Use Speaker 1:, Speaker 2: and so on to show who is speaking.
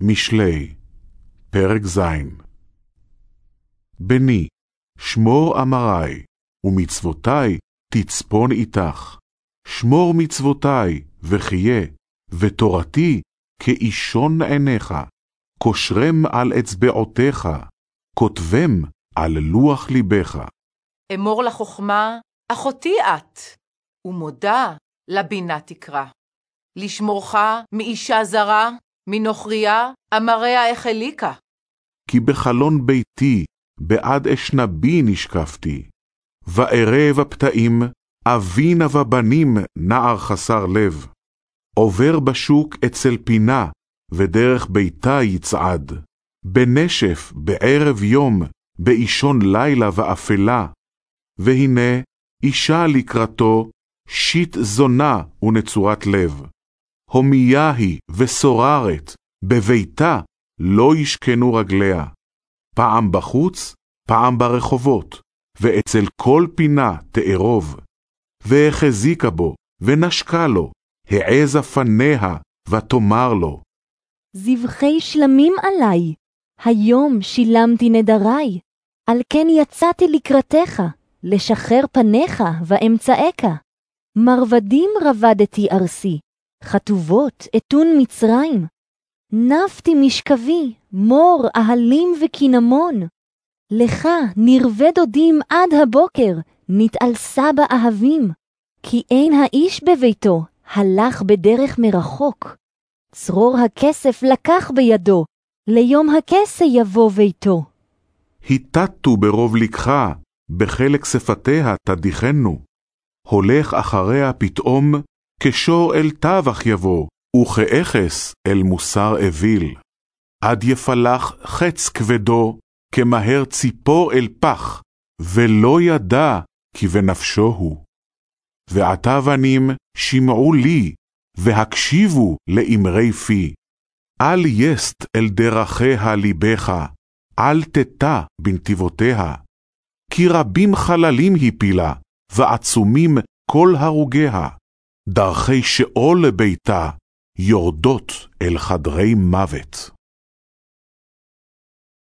Speaker 1: משלי, פרק ז. בני, שמור אמרי, ומצוותי תצפון איתך. שמור מצוותי, וחיה, ותורתי כאישון עיניך. קושרם על אצבעותיך, כותבם על לוח ליבך.
Speaker 2: אמור לחכמה, אחותי את, ומודה לבינה תקרא. לשמורך מאישה זרה, מנוכריה, אמריה החליקה.
Speaker 1: כי בחלון ביתי, בעד אשנבי נשקפתי. ואראה בפתאים, אבינה ובנים, נער חסר לב. עובר בשוק אצל פינה, ודרך ביתה יצעד. בנשף, בערב יום, באישון לילה ואפלה. והנה, אישה לקראתו, שיט זונה ונצורת לב. הומיה היא וסוררת, בביתה לא ישכנו רגליה. פעם בחוץ, פעם ברחובות, ואצל כל פינה תארוב. והחזיקה בו, ונשקה לו, העזה פניה, ותאמר לו.
Speaker 3: זבחי שלמים עלי, היום שילמתי נדרי, על כן יצאתי לקראתך, לשחרר פניך ואמצעך. מרבדים רבדתי ארסי, חטובות אתון מצרים. נפתי משכבי, מור, אהלים וקינמון. לך נרבה דודים עד הבוקר, נתעלסה באהבים. כי אין האיש בביתו, הלך בדרך מרחוק. צרור הכסף לקח בידו, ליום הכסה יבוא ביתו.
Speaker 1: היטטו ברוב לקחה, בחלק שפתיה תדיחנו. הולך אחריה פתאום, כשור אל טבח יבוא, וכאכס אל מוסר אוויל. עד יפלח חץ כבדו, כמהר ציפור אל פח, ולא ידע כי בנפשו הוא. ועתה בנים שמעו לי, והקשיבו לאמרי פי. אל יסט אל דרכיה ליבך, אל תטע בנתיבותיה. כי רבים חללים הפילה, ועצומים כל הרוגיה. דרכי שאול לביתה, יורדות אל חדרי מוות.